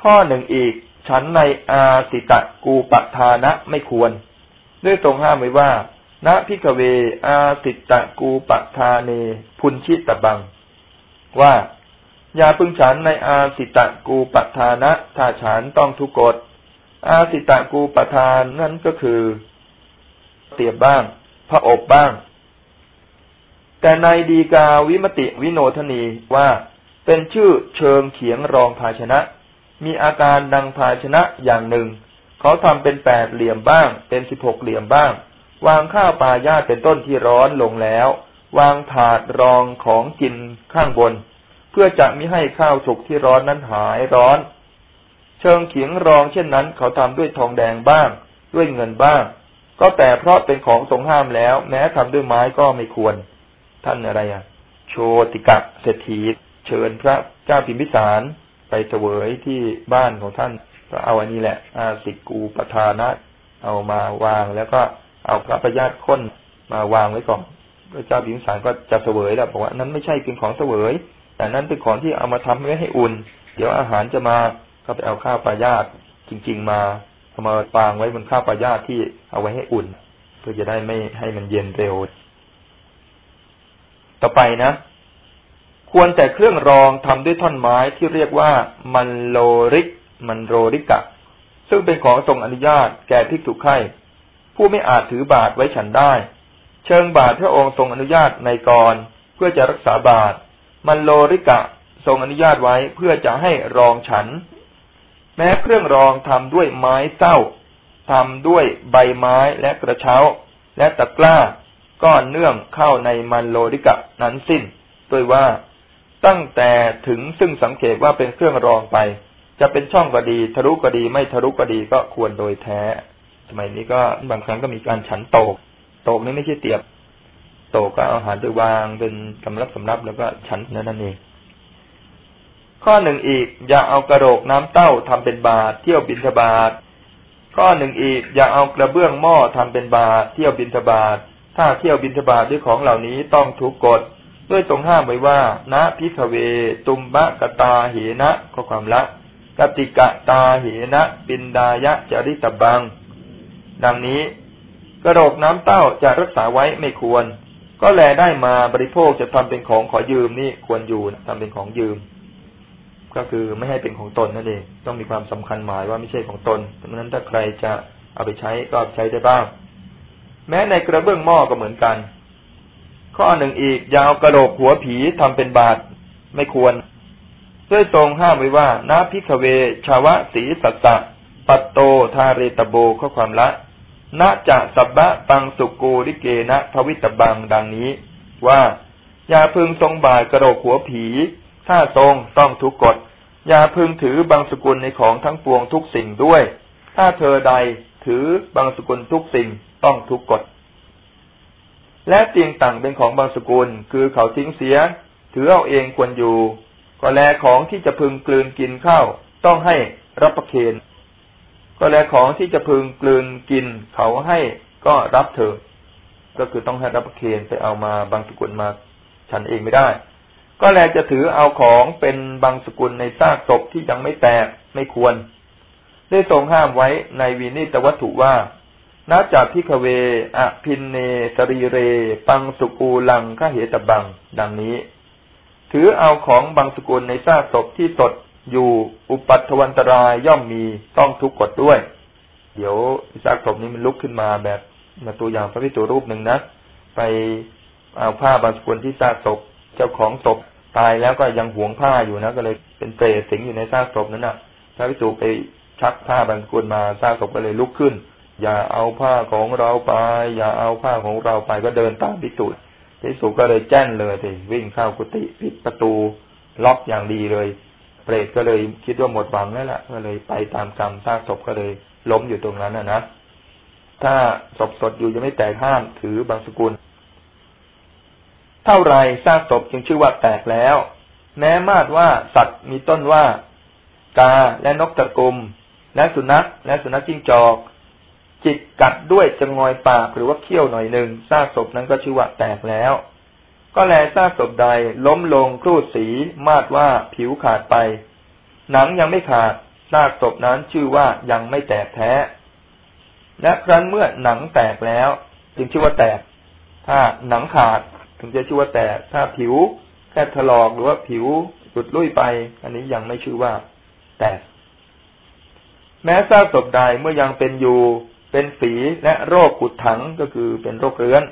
ข้อหนึ่งอีกฉันในอาสิตะกูปทานะไม่ควร ด้วยตรงห้ามไว้ว่า ณพิกเว อาสิตะกูปะทาเน พุนชิตะบัง ว่า อย่าพึงฉันในอาสิตะกูปทานะถ้าฉันต้องทุกกฎอาสิตะกูปทานนั่นก็คือ เตียบบ้าง พระอบบ้าง แต่ในดีกาวิมติวิโนทนีว่าเป็นชื่อเชิงเขียงรองภาชนะ มีอาการดังภาชนะอย่างหนึ่ง เขาทำเป็นแปดเหลี่ยมบ้าง เป็นสิบหกเหลี่ยมบ้าง วางข้าวปลายาเป็นต้นที่ร้อนลงแล้ว วางถาดรองของกินข้างบน เพื่อจะมิให้ข้าวสุกที่ร้อนนั้นหายร้อน เชิงเขียงรองเช่นนั้น เขาทำด้วยทองแดงบ้าง ด้วยเงินบ้าง ก็แต่เพราะเป็นของทรงห้ามแล้ว แม้ทำด้วยไม้ก็ไม่ควร ท่านอะไรอะ โชติกะเศรษฐีเชิญพระเจ้าพิมพิสารไปเสวยที่บ้านของท่านก็เอาอันนี้แหละอาสิกูปทานะ เอามาวางแล้วก็ เอาพระประญาติค้นมาวางไว้ก่อนพระเจ้าพิมสารก็จะเสวยแล้วบอกว่านั้นไม่ใช่เป็นของเสวย แต่นั้นเป็นของที่เอามาทำไว้ให้อุ่น เดี๋ยวอาหารจะมาก็ไปเอาข้าวปลายาตจริง ๆ มาเอามาวางไว้บนข้าวปลายาตที่เอาไว้ให้อุ่น เพื่อจะได้ไม่ให้มันเย็นเร็ว ต่อไปนะ ควรแต่เครื่องรองทำด้วยท่อนไม้ที่เรียกว่ามันโลริกมันโรริกะ ซึ่งเป็นของทรงอนุญาตแก่ภิกษุไข่ ผู้ไม่อาจถือบาทไว้ฉันได้ เชิงบาทพระองค์ทรงอนุญาตในกรเพื่อจะรักษาบาทมันโลริกะทรงอนุญาตไว้เพื่อจะให้รองฉัน แม้เครื่องรองทำด้วยไม้เต้าทำด้วยใบไม้และกระเช้า และตะกร้าก็เนื่องเข้าในมันโลริกะนั้นสิ้นด้วยว่าตั้งแต่ถึงซึ่งสังเกตว่าเป็นเครื่องรองไป จะเป็นช่องก็ดี ทะลุก็ดีไม่ทะลุก็ดีก็ควรโดยแท้ สมัยนี้ก็บางครั้งก็มีการฉันโตก โตกนี่ไม่ใช่เตียบ โตกก็อาหารไปวางเป็นสำรับสำรับแล้วก็ฉันนั่นนั่นเอง ข้อหนึ่งอีก อย่าเอากระโดกน้ำเต้าทำเป็นบาตรเที่ยวบินทบาทข้อหนึ่งอีก อย่าเอากระเบื้องหม้อทำเป็นบาตรเที่ยวบินทบาทถ้าเที่ยวบินทบาทด้วยของเหล่านี้ต้องถูกกฎด้วยตรงห้ามไว้ว่าณพิขเว ตุมบะกตาเหนะข้อความละกติกะตาเหนะ ปินดายะจริตบัง ดังนี้ กระโดกน้ำเต้าจะรักษาไว้ไม่ควร ก็แลได้มาบริโภคจะทำเป็นของขอยืมนี่ควรอยู่ทำเป็นของยืม ก็คือไม่ให้เป็นของตนนั่นเองต้องมีความสำคัญหมายว่าไม่ใช่ของตนดังนั้นถ้าใครจะเอาไปใช้ก็ใช้ได้บ้าง แม้ในกระเบื้องหม้อก็เหมือนกัน ข้อหนึ่งอีกยาวกระโหลกหัวผีทำเป็นบาทไม่ควรด้วยตรงห้ามไว้ว่านาพิกเว ชาวะสีสัตตะ ปัตโต ทาเรตโบข้อความละ นะจะสับบะปังสุกูริเกนะภวิตบังดังนี้ ว่า อย่าพึงทรงบ่าทกระโดกหัวผี ถ้าทรงต้องทุกกฎอย่าพึงถือบางสกุลในของทั้งปวงทุกสิ่งด้วย ถ้าเธอใดถือบางสกุลทุกสิ่งต้องทุกกฎและเตียงต่างเป็นของบางสกุล คือเขาทิ้งเสีย ถือเอาเองควรอยู่ ก็แลของที่จะพึงกลืนกินข้าวต้องให้รับประเคน ก็แลของที่จะพึงกลืนกินเขาให้ก็รับเถอะก็คือต้องให้รับประเคนไปเอามาบางสกุลมาฉันเองไม่ได้ ก็แลจะถือเอาของเป็นบางสกุลในซากศพที่ยังไม่แตกไม่ควร ได้ทรงห้ามไว้ในวินีตวัตถุว่านาจากพิคเวอพินเนสรีเร ปังสุกูลังข้าเหตบัง ดังนี้ ถือเอาของบังสุกุลในซากศพที่สด อยู่อุปัทวันตรายย่อมมีต้องทุกข์กดด้วย เดี๋ยวซากศพนี้มันลุกขึ้นมาแบบมาตัวอย่างพระภิกษุรูปหนึ่งนะไปเอาผ้าบังสุกุลที่ซากศพเจ้าของศพตายแล้วก็ยังหวงผ้าอยู่นะก็เลยเป็นเปรตสิงอยู่ในซากศพนั้นนะพระพิจุไปชักผ้าบางสกุลมาซากศพก็เลยลุกขึ้น อย่าเอาผ้าของเราไป อย่าเอาผ้าของเราไปก็เดินตามพิจุพิจุก็เลยแจ้นเลยทีวิ่งเข้ากุฏิปิดประตูล็อกอย่างดีเลย เปรตก็เลยคิดว่าหมดหวังแล้วล่ะ ก็เลยไปตามกรรมซากศพก็เลยล้มอยู่ตรงนั้นนะนะถ้าศพสดอยู่ยังไม่แตกห้ามถือบางสกุล เท่าไรซากศพจึงชื่อว่าแตกแล้ว แม้มาดว่าสัตว์มีต้นว่า กาและนกตะกุม และสุนัขและสุนัขจิ้งจอก จิตกัดด้วยจะงอยปากหรือว่าเคี้ยวหน่อยหนึ่งซากศพนั้นก็ชื่อว่าแตกแล้ว ก็แลซากศพใดล้มลงครูดสีมาดว่าผิวขาดไป หนังยังไม่ขาดซากศพนั้นชื่อว่ายังไม่แตกแท้ และครั้นเมื่อหนังแตกแล้ว จึงชื่อว่าแตก ถ้าหนังขาดถึงจะชื่อว่าแตก ถ้าผิวแค่ถลอกหรือว่าผิวหลุดลุ่ยไป อันนี้ยังไม่ชื่อว่า แตก แม้ซากศพใดเมื่อยังเป็นอยู่ เป็นฝีและโรคขุดถังก็คือเป็นโรคเรื้อน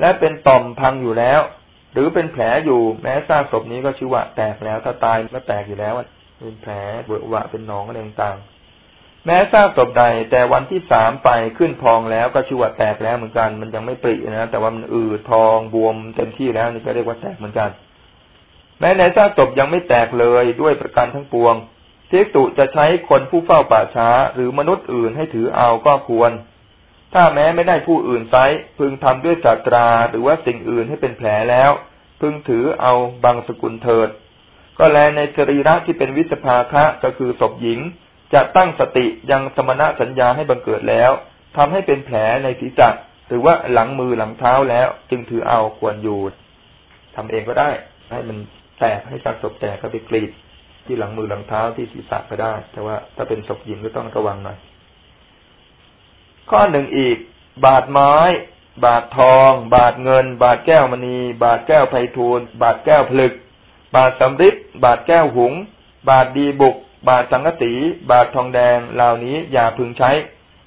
และเป็นต่อมพังอยู่แล้ว หรือเป็นแผลอยู่แม้ซากศพนี้ก็ชื่อว่าแตกแล้วถ้าตายก็แตกอยู่แล้วเป็นแผลเบื่อวะเป็นหนองอะไรต่างๆแม้ซากศพใด แต่วันที่สามไปขึ้นพองแล้วก็ชื่อว่าแตกแล้วเหมือนกัน มันยังไม่ปรินะแต่ว่ามันอืดพองบวมเต็มที่แล้วนี่ก็เรียกว่าแตกเหมือนกัน แม้ในซากศพยังไม่แตกเลยด้วยประการทั้งปวงเทกตุจะใช้คนผู้เฝ้าป่าช้า หรือมนุษย์อื่นให้ถือเอาก็ควร ถ้าแม้ไม่ได้ผู้อื่นไซพึงทำด้วยศาสตราหรือว่าสิ่งอื่นให้เป็นแผลแล้ว พึงถือเอาบางสกุลเถิด ก็แลในสรีระที่เป็นวิสภาคะก็คือศพหญิง จะตั้งสติยังสมณะสัญญาให้บังเกิดแล้วทำให้เป็นแผลในศีรษะหรือว่าหลังมือหลังเท้าแล้ว จึงถือเอาควรอยู่ทำเองก็ได้ ให้มันแตกให้ซักศพแตกก็ไปกรีดที่หลังมือหลังเท้าที่ศีรษะก็ได้ แต่ว่าถ้าเป็นศพหญิงก็ต้องระวังหน่อย ข้อหนึ่งอีก บาทไม้ บาททอง บาทเงิน บาทแก้วมณี บาทแก้วไพทูลบาทแก้วผลึก บาทสำริดบาทแก้วหุง บาทดีบุก บาทสังกติ บาททองแดงเหล่านี้อย่าพึงใช้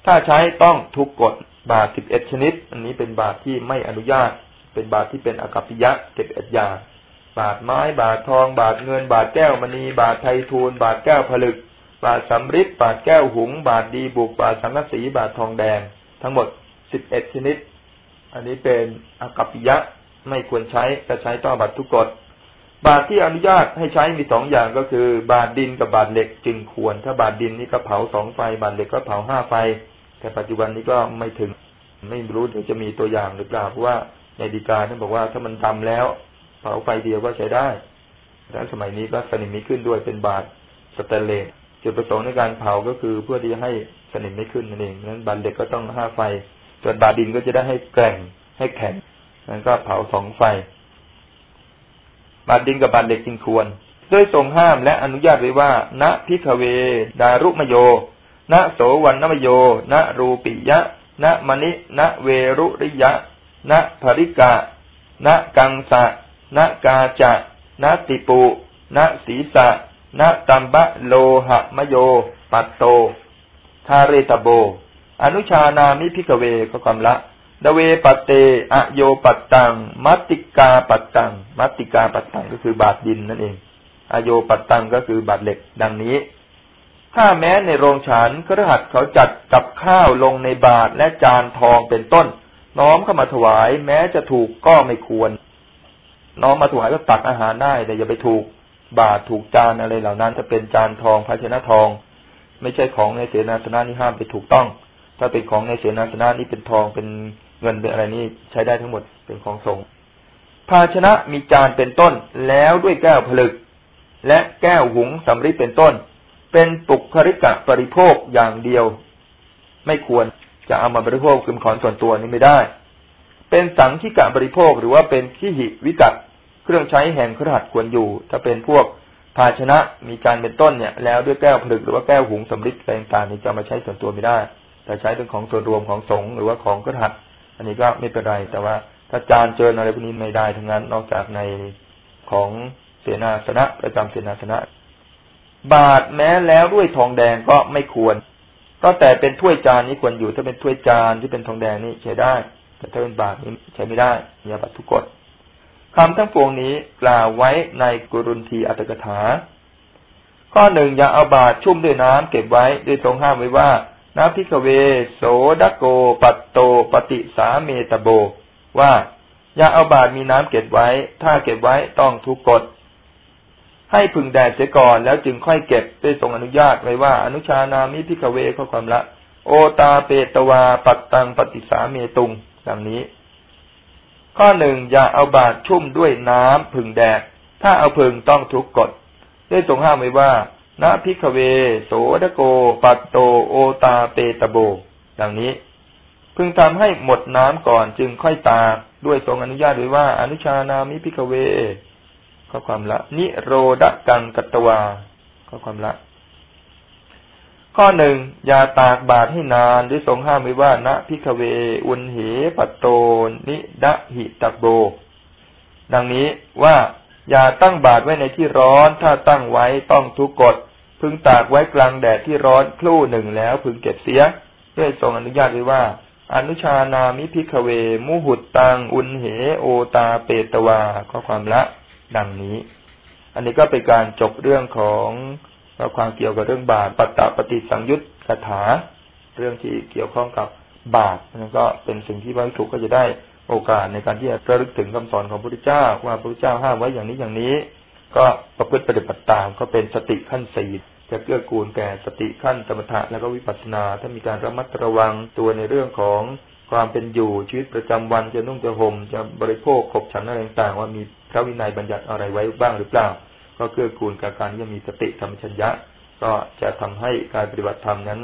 ถ้าใช้ต้องทุกกฎบาทสิบเอ็ดชนิด อันนี้เป็นบาทที่ไม่อนุญาต เป็นบาทที่เป็นอกัปปิยะเจ็ดเอ็ดอย่าง บาทไม้ บาททอง บาทเงิน บาทแก้วมณี บาทไททูล บาทแก้วผลึก บาทสำริดบาทแก้วหุง บาทดีบุกบาทสังกสีบาททองแดง ทั้งหมดสิบเอ็ดชนิด อันนี้เป็นอากัปปิยะไม่ควรใช้จะใช้ต่อบัตรทุกกฎบาทที่อนุญาตให้ใช้มีสองอย่างก็คือ บาทดินกับบาทเหล็กจึงควร ถ้าบาทดินนี่ก็เผาสองไฟ บาทเหล็กก็เผาห้าไฟ แต่ปัจจุบันนี้ก็ไม่ถึง ไม่รู้เดี๋ยวจะมีตัวอย่างหรือเปล่าเพราะว่าในดีกาท่านบอกว่าถ้ามันทำแล้ว เผาไฟเดียวก็ใช้ได้แล้วสมัยนี้ก็สนิมมีขึ้นด้วยเป็นบาทสเตนเลส จุดประสงค์ในการเผาก็คือเพื่อที่จะให้สนิมไม่ขึ้นนั่นเองนั้นบานเด็กก็ต้องห้าไฟ ส่วนบาดินก็จะได้ให้แกร่งให้แข็งนั้นก็เผาสองไฟ บาดินกับบานเด็กจึงควรด้วยทรงห้ามและอนุญาตไว้ว่า ณพิกเว ดารุมโย ณโสวันนมโย ณรูปิยะ ณมณิ ณเวรุริยะ ณภริกะ ณกังสะ ณกาจะ ณติปุ ณศีสะ น ตมฺพโลหมโย ปตฺโต ธาเรตพฺโพ อนุชานามิ ภิกฺขเว ข้อความละ เทฺว ปตฺเตอโยปตฺตํ มตฺติกาปตฺตํ มตฺติกาปตฺตํ ก็คือบาตรดินนั่นเอง อโยปตฺตํ ก็คือบาตรเหล็ก ดังนี้ ถ้าแม้ในโรงฉันคฤหัสถ์เขาจัดกับข้าวลงในบาตรและจานทองเป็นต้น น้อมเข้ามาถวาย แม้จะถูกก็ไม่ควร น้อมมาถวายก็ตักอาหารได้แต่อย่าไปถูก บาตรถูกจานอะไรเหล่านั้นจะเป็นจานทองภาชนะทอง ไม่ใช่ของในเสนาสนะนี่ห้ามไปถูกต้อง ถ้าเป็นของในเสนาสนะนี่เป็นทองเป็นเงินเป็นอะไรนี่ใช้ได้ทั้งหมดเป็นของสงฆ์ภาชนะมีจานเป็นต้นแล้วด้วยแก้วผลึก และแก้วหุงสำริดเป็นต้น เป็นปุกคริกะปริโภคอย่างเดียว ไม่ควรจะเอามาบริโภคคือของส่วนตัวนี้ไม่ได้ เป็นสังขิกะบริโภคหรือว่าเป็นขีหิวิกัต เครื่องใช้แห่งครหัสควรอยู่ ถ้าเป็นพวกภาชนะมีการเป็นต้นเนี่ย แล้วด้วยแก้วผลึกหรือว่าแก้วหุงสำริดอะไรต่างๆนี้จะมาใช้ส่วนตัวไม่ได้ แต่ใช้เป็นของส่วนรวมของสงฆ์หรือว่าของครหัสอันนี้ก็ไม่เป็นไร แต่ว่าถ้าจานเจิญอะไรพวกนี้ไม่ได้ทั้งนั้น นอกจากในของเสนาสนะประจำเสนาสนะ บาทแม้แล้วด้วยทองแดงก็ไม่ควร ก็แต่เป็นถ้วยจานนี้ควรอยู่ ถ้าเป็นถ้วยจานที่เป็นทองแดงนี่ใช้ได้ แต่ถ้าเป็นบาทนี้ใช้ไม่ได้ยาบัตทุกกฎ คำทั้งปวงนี้กล่าวไว้ในกุรุนทีอัตถกถา ข้อหนึ่งอย่าเอาบาตรชุ่มด้วยน้ำเก็บไว้ด้วยทรงห้ามไว้ว่านาพิกเว โสดโก ปัตโต ปฏิสาเมตโบ ว่าอย่าเอาบาตรมีน้ำเก็บไว้ ถ้าเก็บไว้ต้องทุกกฎให้ผึ่งแดดเสียก่อนแล้วจึงค่อยเก็บด้วยทรงอนุญาตไว้ว่า อนุชานามิ ภิกฺขเวข้อความละ โอตาเปตฺวา ปตฺตํ ปฏิสาเมตุํ ดังนี้ ข้อหนึ่งอย่าเอาบาตรชุ่มด้วยน้ำผึ่งแดด ถ้าเอาผึ่งต้องทุกกฏได้ทรงห้ามไว้ว่าน ภิกฺขเว โสทโก ปตฺโตโอตาเปตพฺโพ ดังนี้ พึงทำให้หมดน้ำก่อนจึงค่อยตากด้วยทรงอนุญาตไว้ว่า อนุชานามิ ภิกฺขเวข้อความละ นิโรทกํ กตฺวาข้อความละ ข้อหนึ่งอย่าตากบาตรให้นานด้วยทรงห้ามไว้ว่าน ภิกฺขเว อุณฺเห ปตฺโตนิทหิตพฺโพ ดังนี้ว่าอย่าตั้งบาตรไว้ในที่ร้อนถ้าตั้งไว้ต้องทุกกฏพึงตากไว้กลางแดดที่ร้อนครู่หนึ่งแล้วพึงเก็บเสีย ด้วยทรงอนุญาตไว้ว่า อนุชานามิพิกเว มุหุตตังอุนเหโอตาเปตวาข้อความละ ดังนี้ อันนี้ก็เป็นการจบเรื่องของ ความเกี่ยวกับเรื่องบาตรปัตตปฏิสังยุตคาถา เรื่องที่เกี่ยวข้องกับบาตรนั่นก็เป็นสิ่งที่พระภิกษุก็จะได้โอกาสในการที่จะระลึกถึงคำสอนของพระพุทธเจ้า ว่าพระพุทธเจ้าห้ามไว้อย่างนี้อย่างนี้ ก็ประพฤติปฏิบัติตามก็เป็นสติขั้นสี่จะเกื้อกูลแก่สติขั้นสมถะแล้วก็วิปัสสนา ถ้ามีการระมัดระวังตัวในเรื่องของความเป็นอยู่ชีวิตประจำวันจะนุ่งจะห่มจะบริโภคขบฉันอะไรต่างๆว่ามีพระวินัยบัญญัติอะไรไว้บ้างหรือเปล่า ก็เกื้อกูลกับการที่มีสติธรรมชัญญะ ก็จะทำให้การปฏิบัติธรรมนั้น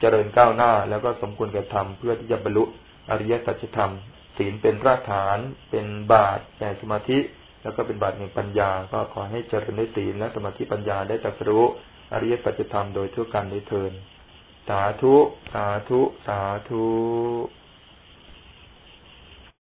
เจริญก้าวหน้าแล้วก็สมควรแก่ธรรมเพื่อที่จะบรรลุอริยสัจธรรม ศีลเป็นรากฐาน เป็นบาตแห่งสมาธิ แล้วก็เป็นบาตแห่งปัญญา ก็ขอให้เจริญในศีลและสมาธิปัญญาได้ตรัสรู้อริยสัจธรรมโดยทั่วกันในเทินสาธุ สาธุ สาธุ